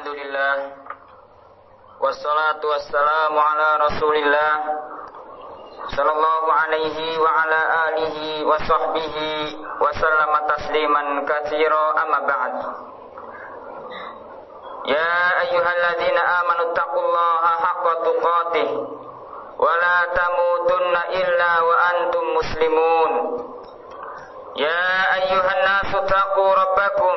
Alhamdulillah. Wassalatu wassalamu ala rasulillah. Sallallahu alaihi wa ala alihi wa sahbihi Wa tasliman kathira amma ba'd. Ya ayyuhalladzina amanu taqullaha haqqa tuqatih. Wa la tamutunna illa wa antum muslimun. Ya ayyuhan nasu taqu rabbakum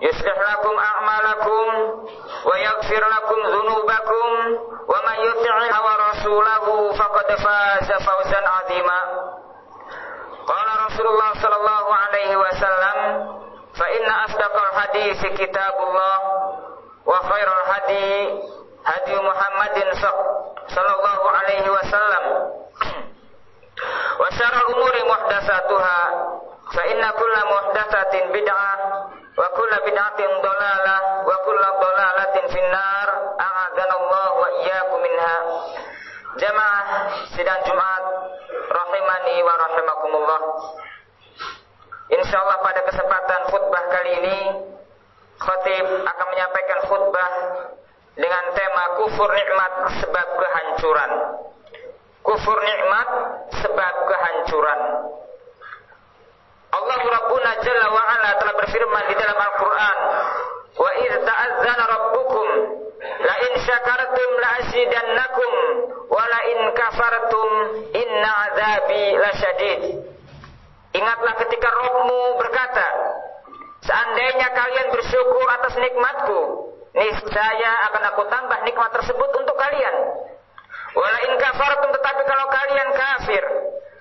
يصلح لكم أعمالكم ويغفر لكم ذنوبكم ومن يطع ورسوله فقد فاز فوزا عظيما قال رسول الله صلى الله عليه وسلم فإن أصدق الحديث كتاب الله وخير الهدي هدي محمد صلى الله عليه وسلم وشر الأمور محدثاتها فإن كل محدثة بدعة wa kullu bid'atin dhalalah wa kullu dhalalatin finnar a'adzana Allah wa iyyakum minha. Jamaah sidang Jumat rahimani wa rahimakumullah. Insyaallah pada kesempatan khutbah kali ini khatib akan menyampaikan khutbah dengan tema kufur nikmat sebab kehancuran. Kufur nikmat sebab kehancuran. Allah Rabbuna Jalla wa Ala telah berfirman di dalam Al-Quran Wa idh ta'adzana rabbukum La in syakartum la azidannakum Wa la in kafartum inna azabi lasyadid Ingatlah ketika Rabbmu berkata Seandainya kalian bersyukur atas nikmatku Niscaya akan aku tambah nikmat tersebut untuk kalian. Wala in kafartum tetapi kalau kalian kafir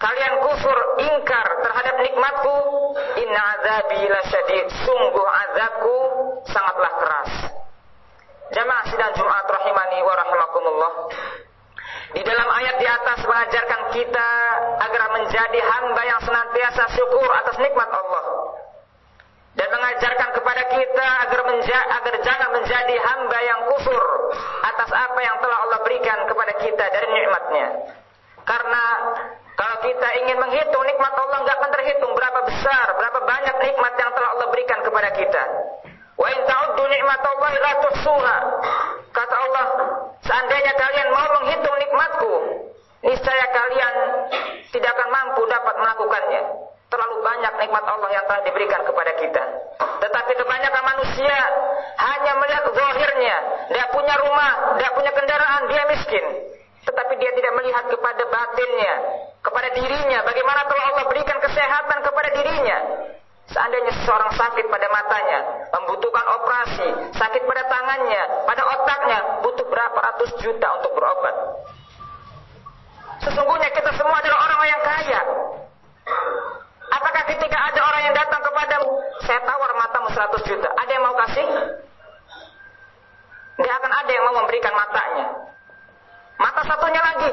kalian kufur ingkar terhadap nikmatku. Inna azabi lasyadid sungguh azabku sangatlah keras. Jamaah sidang Jumat rahimani wa rahimakumullah. Di dalam ayat di atas mengajarkan kita agar menjadi hamba yang senantiasa syukur atas nikmat Allah. Dan mengajarkan kepada kita agar menja agar jangan menjadi hamba yang kufur atas apa yang telah Allah berikan kepada kita dari nikmatnya. Karena kalau kita ingin menghitung nikmat Allah nggak akan terhitung berapa besar, berapa banyak nikmat yang telah Allah berikan kepada kita. Wa in ta'uddu nikmatallahi la tuhsuha. Kata Allah, seandainya kalian mau menghitung nikmatku, niscaya kalian tidak akan mampu dapat melakukannya. Terlalu banyak nikmat Allah yang telah diberikan kepada kita. Tetapi kebanyakan manusia hanya melihat zahirnya, dia punya rumah, dia punya kendaraan, dia miskin tetapi dia tidak melihat kepada batinnya, kepada dirinya, bagaimana telah Allah berikan kesehatan kepada dirinya. Seandainya seseorang sakit pada matanya, membutuhkan operasi, sakit pada tangannya, pada otaknya, butuh berapa ratus juta untuk berobat. Sesungguhnya kita semua adalah orang yang kaya. Apakah ketika ada orang yang datang kepadamu, saya tawar matamu 100 juta, ada yang mau kasih? Dia akan ada yang mau memberikan matanya. Mata satunya lagi,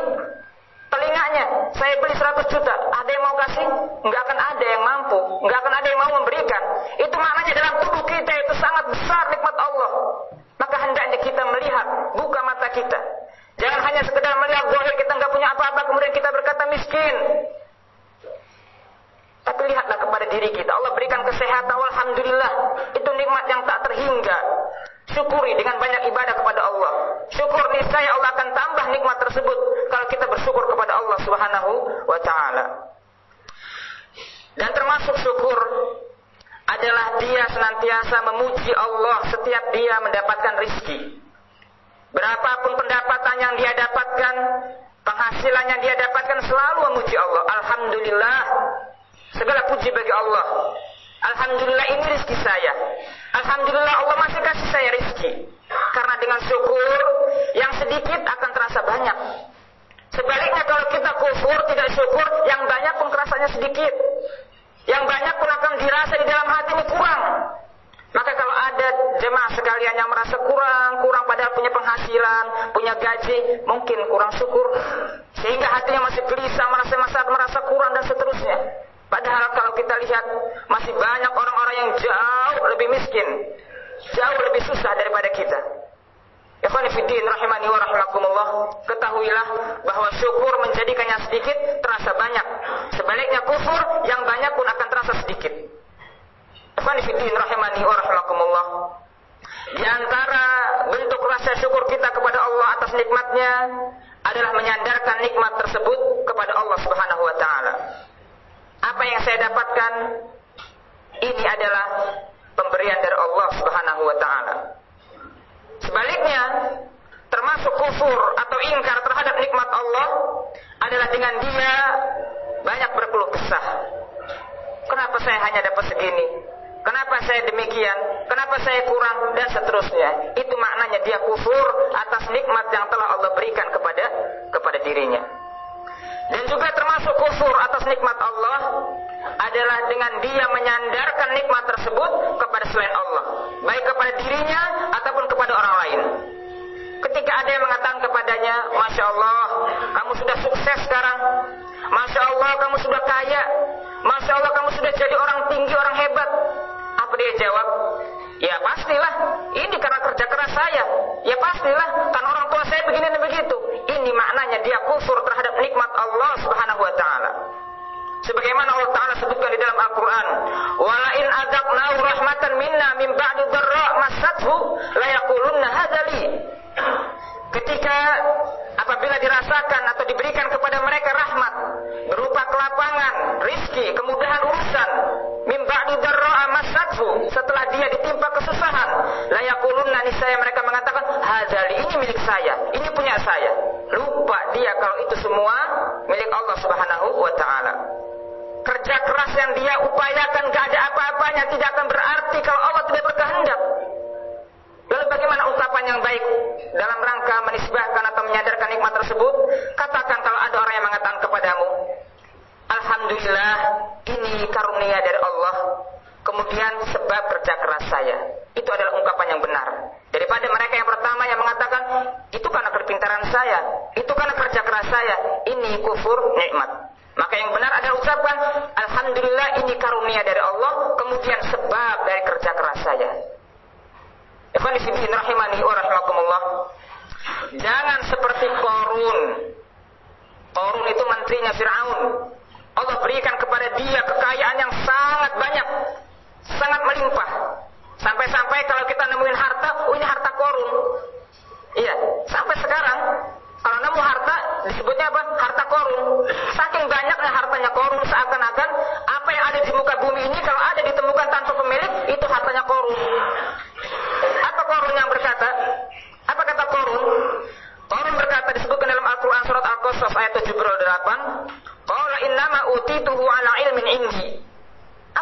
telinganya, saya beli 100 juta, ada yang mau kasih? Enggak akan ada yang mampu, enggak akan ada yang mau memberikan. Itu maknanya dalam tubuh kita itu sangat besar nikmat Allah. Maka hendaknya kita melihat, buka mata kita. Jangan hanya sekedar melihat zahir kita enggak punya apa-apa, kemudian kita berkata miskin. Tapi lihatlah kepada diri kita. Allah berikan kesehatan, Alhamdulillah. Itu nikmat yang tak terhingga. Syukuri dengan banyak ibadah kepada Allah. Syukur niscaya Allah akan tambah nikmat tersebut kalau kita bersyukur kepada Allah Subhanahu wa taala. Dan termasuk syukur adalah dia senantiasa memuji Allah setiap dia mendapatkan rizki. Berapapun pendapatan yang dia dapatkan, penghasilan yang dia dapatkan selalu memuji Allah. Alhamdulillah, segala puji bagi Allah. Alhamdulillah ini rizki saya. Alhamdulillah Allah masih kasih saya rizki. Karena dengan syukur, yang sedikit akan terasa banyak. Sebaliknya kalau kita kufur, tidak syukur, yang banyak pun terasanya sedikit. Yang banyak pun akan dirasa di dalam hati ini kurang. Maka kalau ada jemaah sekalian yang merasa kurang, kurang padahal punya penghasilan, punya gaji, mungkin kurang syukur. Sehingga hatinya masih gelisah, merasa, merasa, merasa kurang dan seterusnya. Padahal kalau kita lihat, masih banyak orang-orang yang jauh lebih miskin. Jauh lebih susah daripada kita. Ikhwanifidin rahimani wa rahimakumullah. Ketahuilah bahwa syukur menjadikan yang sedikit terasa banyak. Sebaliknya kufur yang banyak pun akan terasa sedikit. Ikhwanifidin rahimani wa rahimakumullah. Di antara bentuk rasa syukur kita kepada Allah atas nikmatnya adalah menyandarkan nikmat tersebut kepada Allah Subhanahu wa taala. Apa yang saya dapatkan ini adalah pemberian dari Allah Subhanahu wa taala. Sebaliknya, termasuk kufur atau ingkar terhadap nikmat Allah adalah dengan dia banyak berkeluh kesah. Kenapa saya hanya dapat segini? Kenapa saya demikian? Kenapa saya kurang? Dan seterusnya. Itu maknanya dia kufur atas nikmat yang telah Allah berikan kepada kepada dirinya. Dan juga termasuk kufur atas nikmat Allah adalah dengan dia menyandarkan nikmat tersebut kepada selain Allah, baik kepada dirinya ataupun kepada orang lain. Ketika ada yang mengatakan kepadanya, Masya Allah, kamu sudah sukses sekarang. Masya Allah, kamu sudah kaya. Masya Allah, kamu sudah jadi orang tinggi, orang hebat. Apa dia jawab? Ya pastilah, ini karena kerja keras saya. Ya pastilah, kan orang tua saya begini dan begitu. Ini maknanya dia kufur terhadap rahmatan minna min ba'du dharra masathu layakulunna hadali. Ketika apabila dirasakan atau diberikan kepada mereka rahmat berupa kelapangan, rizki, kemudahan urusan, min ba'du dharra masathu setelah dia ditimpa kesusahan, layakulunna niscaya mereka mengatakan hadali ini milik saya, ini punya saya. Lupa dia kalau itu semua milik Allah Subhanahu keras yang dia upayakan gak ada apa-apanya tidak akan berarti kalau Allah tidak berkehendak. Lalu bagaimana ungkapan yang baik dalam rangka menisbahkan atau menyadarkan nikmat tersebut? Katakan kalau ada orang yang mengatakan kepadamu, Alhamdulillah ini karunia dari Allah. Kemudian sebab kerja keras saya. Itu adalah ungkapan yang benar. Daripada mereka yang pertama yang mengatakan, itu karena kepintaran saya. Itu karena kerja keras saya. Ini kufur nikmat. Maka yang benar adalah ucapan Alhamdulillah ini karunia dari Allah. Kemudian sebab dari kerja keras saya rahimani Jangan seperti Korun Korun itu menterinya Fir'aun. Allah berikan kepada dia kekayaan yang sangat banyak. Sangat melimpah. Sampai-sampai kalau kita nemuin harta Oh ini harta Korun Iya, sampai sekarang kalau nemu harta disebutnya apa? Harta korun. Saking banyaknya hartanya korun seakan-akan apa yang ada di muka bumi ini kalau ada ditemukan tanpa pemilik itu hartanya korun. Apa korun yang berkata? Apa kata korun? Korun berkata disebutkan dalam Al-Quran surat Al-Qasas ayat 78. Qala innama utituhu ala ilmin indi.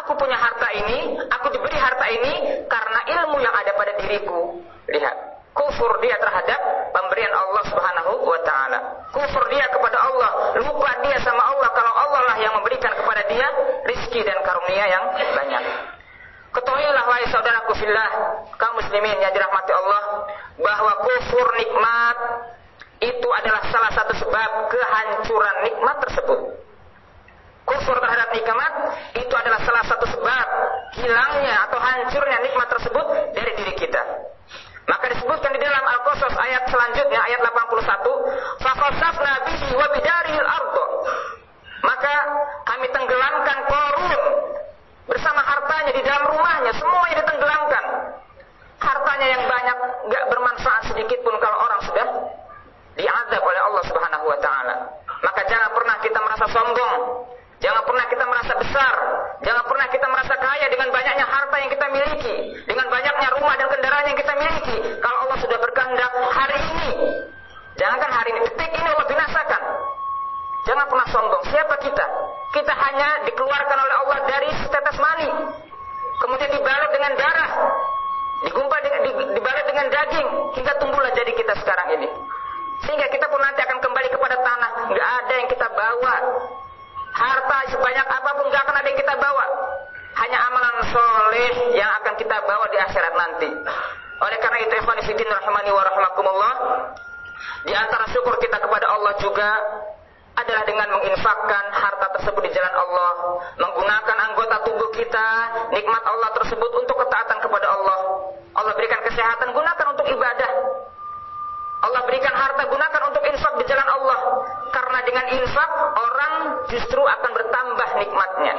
Aku punya harta ini, aku diberi harta ini karena ilmu yang ada pada diriku. Lihat kufur dia terhadap pemberian Allah Subhanahu wa taala. Kufur dia kepada Allah, lupa dia sama Allah kalau Allah lah yang memberikan kepada dia rizki dan karunia yang banyak. Ketahuilah wahai saudaraku fillah, kaum muslimin yang dirahmati Allah, bahwa kufur nikmat itu adalah salah satu sebab kehancuran nikmat tersebut. Kufur terhadap nikmat itu adalah salah satu sebab hilangnya atau hancurnya nikmat tersebut dari diri kita. Maka disebutkan di dalam Al-Qasas ayat selanjutnya ayat 81, "Fakhasafna bihi wa bidaril ardo." Maka kami tenggelamkan Korun bersama hartanya di dalam rumahnya, semuanya ditenggelamkan. Hartanya yang banyak nggak bermanfaat sedikit pun kalau orang sudah diadab oleh Allah Subhanahu wa taala. Maka jangan pernah kita merasa sombong, Jangan pernah kita merasa besar. Jangan pernah kita merasa kaya dengan banyaknya harta yang kita miliki. Dengan banyaknya rumah dan kendaraan yang kita miliki. Kalau Allah sudah berkehendak hari ini. Jangankan hari ini. Detik ini Allah binasakan. Jangan pernah sombong. Siapa kita? Kita hanya dikeluarkan oleh Allah dari setetes mani. Kemudian dibalut dengan darah. Digumpal dengan, dibalut dengan daging. Hingga tumbuhlah jadi kita sekarang ini. Sehingga kita pun nanti akan kembali kepada tanah. Nggak ada yang kita bawa harta sebanyak apa pun gak akan ada yang kita bawa. Hanya amalan soleh yang akan kita bawa di akhirat nanti. Oleh karena itu, ikhwan rahimani wa rahimakumullah, di antara syukur kita kepada Allah juga adalah dengan menginfakkan harta tersebut di jalan Allah, menggunakan anggota tubuh kita, nikmat Allah tersebut untuk ketaatan kepada Allah. Allah berikan kesehatan, gunakan untuk ibadah. Allah berikan harta, gunakan untuk infak di jalan Allah. Karena dengan infak, orang justru akan bertambah nikmatnya.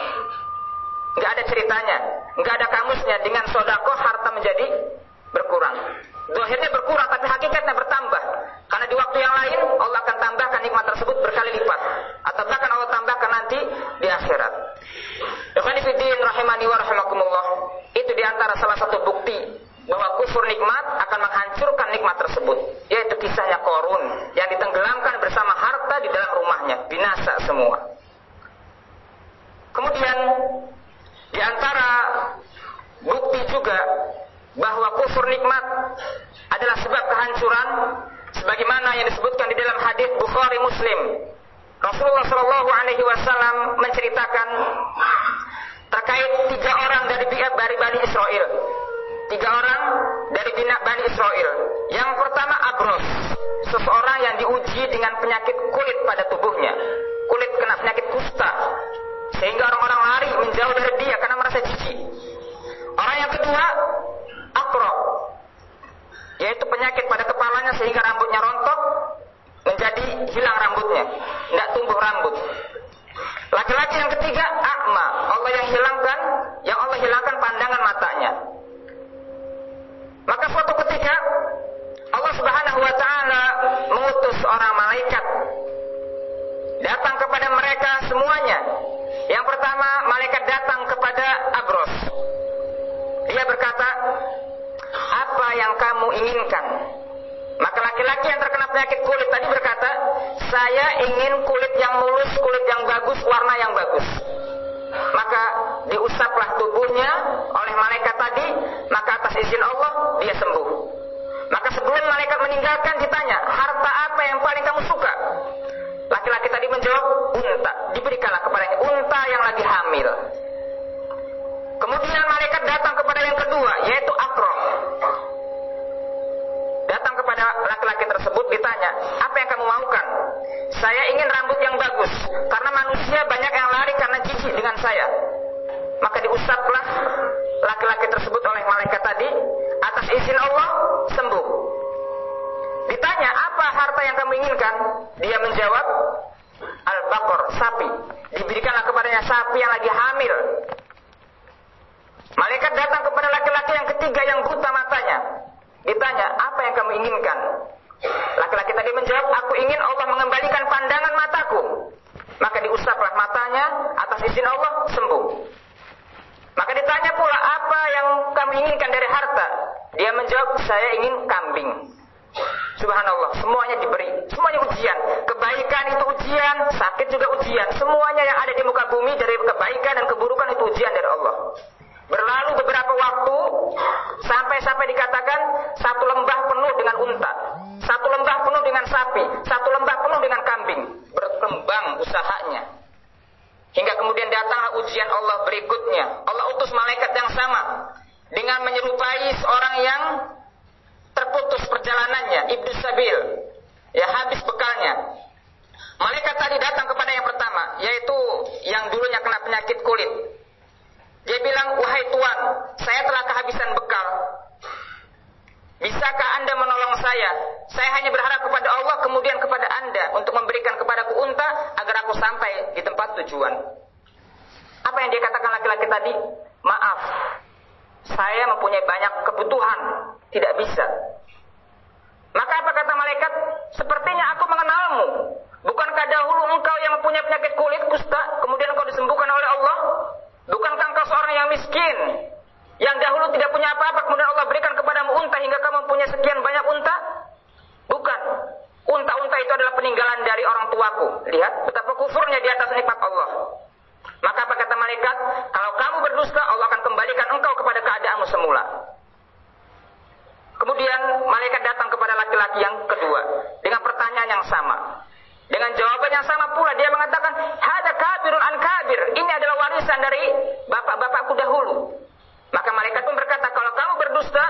Gak ada ceritanya, gak ada kamusnya. Dengan sodako harta menjadi berkurang. Dohirnya berkurang, tapi hakikatnya bertambah. Di waktu yang lain, Allah akan tambahkan nikmat tersebut berkali lipat. Atau bahkan Allah tambahkan nanti di akhirat. Ikhwanifidin rahimani wa rahimakumullah. Itu di antara salah satu bukti bahwa kufur nikmat akan menghancurkan nikmat tersebut. Yaitu kisahnya Korun yang ditenggelamkan bersama harta di dalam rumahnya. Binasa semua. Kemudian di antara bukti juga bahwa kufur nikmat adalah sebab kehancuran sebagaimana yang disebutkan di dalam hadis Bukhari Muslim. Rasulullah Shallallahu Alaihi Wasallam menceritakan terkait tiga orang dari dari Bani Israel. Tiga orang dari Bani Israel. Yang pertama Abros, seseorang yang diuji dengan penyakit kulit pada tubuhnya. Kulit kena penyakit kusta. Sehingga orang-orang lari menjauh dari dia karena merasa jijik. Orang yang kedua akro yaitu penyakit pada kepalanya sehingga hilang rambutnya. Tidak tumbuh rambut. Laki-laki yang ketiga akma. Allah yang hilangkan yang Allah hilangkan pandangan matanya. Maka suatu ketika Allah subhanahu wa ta'ala mengutus seorang malaikat datang kepada mereka semuanya. Yang pertama malaikat datang kepada Abros. Dia berkata apa yang kamu inginkan? Maka laki-laki yang terkena penyakit kulit tadi berkata, saya ingin kulit yang mulus, kulit yang bagus, warna yang bagus. Maka diusaplah tubuhnya oleh malaikat tadi, maka atas izin Allah dia sembuh. Maka sebelum malaikat meninggalkan ditanya, harta apa yang paling kamu suka? Laki-laki tadi menjawab, unta. Diberikanlah kepadanya unta yang lagi hamil. Kemudian malaikat datang kepada yang kedua, yaitu Akro. Datang kepada laki-laki tersebut ditanya, apa yang kamu maukan? Saya ingin rambut yang bagus, karena manusia banyak yang lari karena jijik dengan saya. Maka diusaplah laki-laki tersebut oleh malaikat tadi, atas izin Allah sembuh. Ditanya, apa harta yang kamu inginkan? Dia menjawab, Al-Baqar, sapi. Diberikanlah kepadanya sapi yang lagi hamil. Malaikat datang kepada laki-laki yang ketiga yang buta matanya. Ditanya, apa yang kamu inginkan? Laki-laki tadi menjawab, aku ingin Allah mengembalikan pandangan mataku. Maka diusaplah matanya, atas izin Allah, sembuh. Maka ditanya pula, apa yang kamu inginkan dari harta? Dia menjawab, saya ingin kambing. Subhanallah, semuanya diberi, semuanya ujian. Kebaikan itu ujian, sakit juga ujian. Semuanya yang ada di muka bumi dari kebaikan dan keburukan itu ujian dari Allah. Berlalu beberapa waktu sampai-sampai dikatakan satu lembah penuh dengan unta, satu lembah penuh dengan sapi, satu lembah penuh dengan kambing. Berkembang usahanya. Hingga kemudian datanglah ujian Allah berikutnya. Allah utus malaikat yang sama dengan menyerupai seorang yang terputus perjalanannya, ibnu sabil, ya habis bekalnya. Malaikat tadi datang kepada yang pertama, yaitu yang dulunya kena penyakit kulit. Dia bilang, wahai Tuan, saya telah kehabisan bekal. Bisakah Anda menolong saya? Saya hanya berharap kepada Allah, kemudian kepada Anda untuk memberikan kepadaku unta agar aku sampai di tempat tujuan. Apa yang dia katakan laki-laki tadi? Maaf, saya mempunyai banyak kebutuhan, tidak bisa. Maka apa kata malaikat? Sepertinya aku mengenalmu. Bukankah dahulu engkau yang mempunyai penyakit kulit kusta, kemudian engkau disembuhkan oleh Allah? Bukankah engkau seorang yang miskin? Yang dahulu tidak punya apa-apa, kemudian Allah berikan kepadamu unta hingga kamu mempunyai sekian banyak unta? Bukan. Unta-unta itu adalah peninggalan dari orang tuaku. Lihat betapa kufurnya di atas nikmat Allah. Maka apa kata malaikat? Kalau kamu berdusta, Allah akan kembalikan engkau kepada keadaanmu semula. Kemudian malaikat datang kepada laki-laki yang kedua dengan pertanyaan yang sama. Dengan jawaban yang sama pula dia mengatakan, "Hada kabirun an kabir." Ini adalah warisan dari bapak-bapakku dahulu. Maka malaikat pun berkata, kalau kamu berdusta,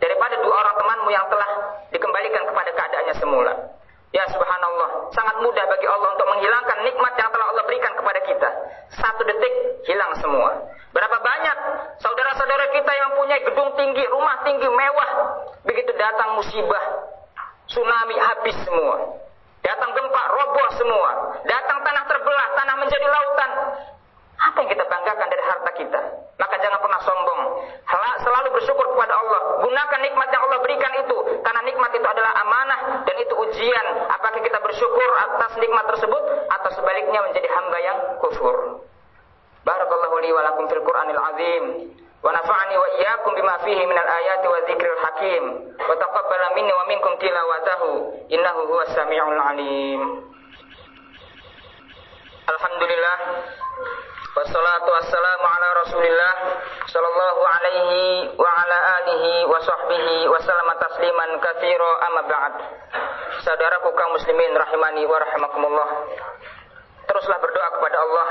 daripada dua orang temanmu yang telah dikembalikan kepada keadaannya semula. Ya subhanallah, sangat mudah bagi Allah untuk menghilangkan nikmat yang telah Allah berikan kepada kita. Satu detik hilang semua. Berapa banyak saudara-saudara kita yang punya gedung tinggi, rumah tinggi, mewah. Begitu datang musibah, tsunami habis semua. Datang gempa, roboh semua. Datang tanah terbelah, tanah menjadi lautan. Apa yang kita banggakan dari harta kita? Maka jangan pernah sombong. Selalu bersyukur kepada Allah. Gunakan nikmat yang Allah berikan itu. Karena nikmat itu adalah amanah. Dan itu ujian. Apakah kita bersyukur atas nikmat tersebut. Atau sebaliknya menjadi hamba yang kufur. Barakallahu li wa lakum fil Qur'anil azim. Wa nafa'ani wa iyyakum bima fihi minal ayati wa dzikril hakim. Wa taqabbala minni wa minkum tilawatahu. Innahu huwas samiul alim. Alhamdulillah Wassalatu wassalamu ala rasulillah Sallallahu alaihi wa ala alihi wa sahbihi Wa salama tasliman kathiro amma ba'd. Saudaraku kaum muslimin rahimani wa rahimakumullah. Teruslah berdoa kepada Allah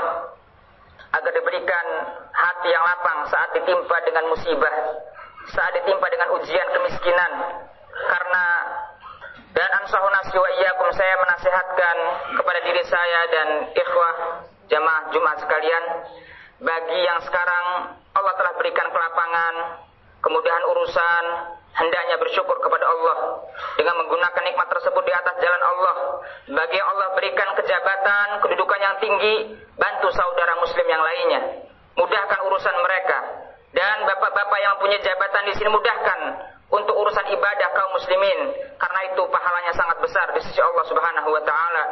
Agar diberikan hati yang lapang saat ditimpa dengan musibah Saat ditimpa dengan ujian kemiskinan. Karena dan ansahu nafsi wa iyyakum saya menasihatkan kepada diri saya dan ikhwah jamaah Jumat sekalian bagi yang sekarang Allah telah berikan kelapangan, kemudahan urusan, hendaknya bersyukur kepada Allah dengan menggunakan nikmat tersebut di atas jalan Allah. Bagi Allah berikan kejabatan, kedudukan yang tinggi, bantu saudara muslim yang lainnya. Mudahkan urusan mereka. Dan bapak-bapak yang punya jabatan di sini mudahkan untuk urusan ibadah kaum muslimin karena itu pahalanya sangat besar di sisi Allah Subhanahu wa taala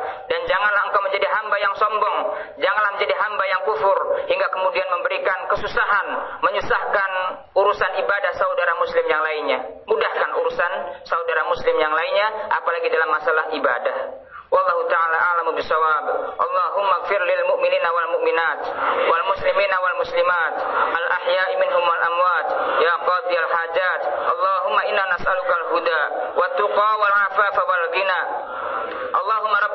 menjadi hamba yang sombong janganlah menjadi hamba yang kufur hingga kemudian memberikan kesusahan menyusahkan urusan ibadah saudara muslim yang lainnya mudahkan urusan saudara muslim yang lainnya apalagi dalam masalah ibadah Wallahu ta'ala a'lamu bisawab. Allahumma gfir lil mu'minina wal mu'minat wal muslimina wal muslimat al ahya'i minhum wal amwat ya qadiyal hajat. Allahumma inna nas'aluka al huda wa tuqa wal afafa wal ghina. Allahumma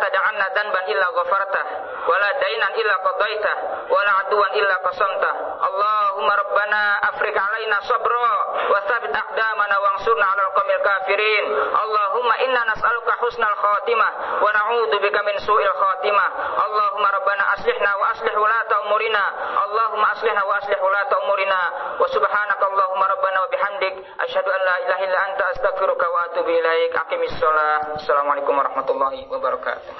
tad'anna danban illa ghafartah wa la dainan illa qadaitah wa la aduwan illa qasamtah. Allahumma rabbana afriq alaina sabra wa thabit aqdamana wansurna 'alal qawmil kafirin. Allahumma inna nas'aluka husnal khatimah wa na'udzu bika min su'il khatimah. Allahumma rabbana aslihna wa aslih ulata umurina. Allahumma aslihna wa aslih ulata umurina. Wa subhanaka Allahumma rabbana wa bihamdik asyhadu an la ilaha illa anta astaghfiruka atubu ilaik. Aqimis shalah. Assalamualaikum warahmatullahi wabarakatuh.